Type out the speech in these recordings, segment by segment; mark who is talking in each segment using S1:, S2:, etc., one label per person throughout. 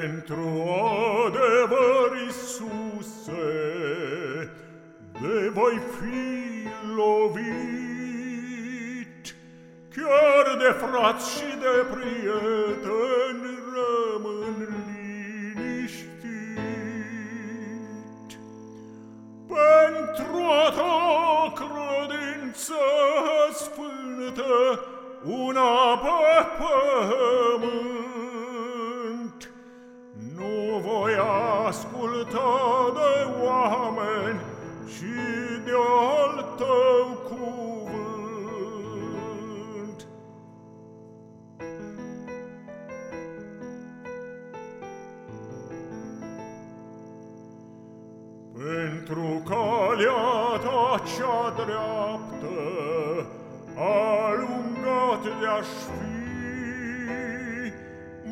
S1: Pentru adevăr, Iisuse, de voi fi lovit, Chiar de frați și de prieteni rămân liniștit. Pentru a ta credință sfântă, una pe pământ, asculta de oameni, ci de al tău cuvânt. Pentru calea ta cea dreaptă, alungat de-aș fi,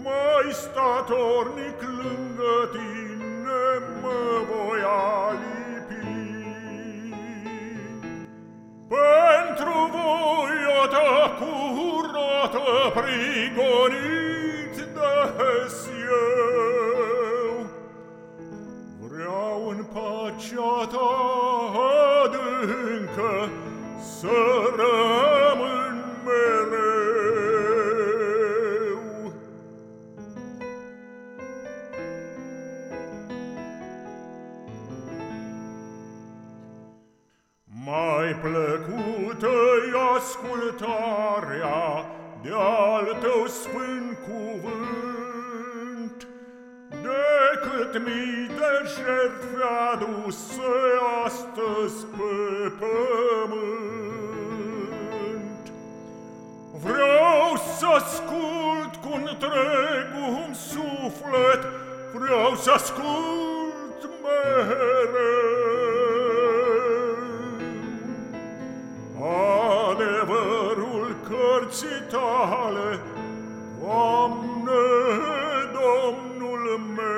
S1: mai statornic lângă tine mă voi alipi. Pentru voia ta curată prigonit de eu, Vreau în pacea ta adâncă să rămân Mai plăcută-i ascultarea de-al tău sfânt cuvânt, decât mii de jertfe aduse astăzi pe pământ. Vreau să ascult cu întregul suflet, vreau să ascult tale, Doamne, Domnul meu.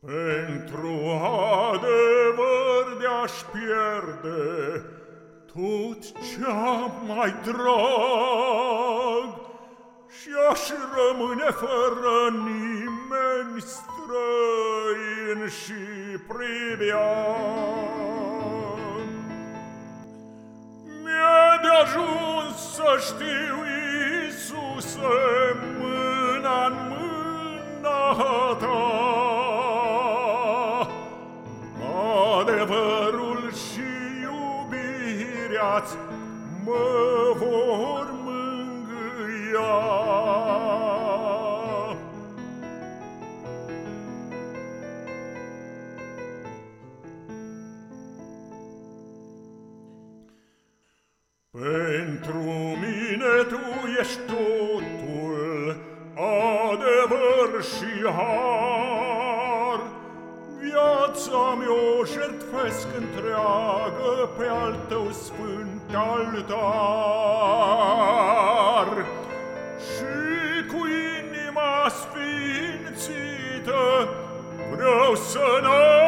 S1: Pentru adevăr de-aș pierde tot ce-am mai drag Și-aș rămâne fără nimeni străin și pribean Mi-e de ajuns să știu, Iisuse, mâna-n mâna ta Adevărul și iubirea-ți mă vor mângâia. Pentru mine tu ești totul, adevăr și har, Viața mi-o jertfesc întreagă pe al tău sfânt altar. Și cu inima sfințită vreau să înalți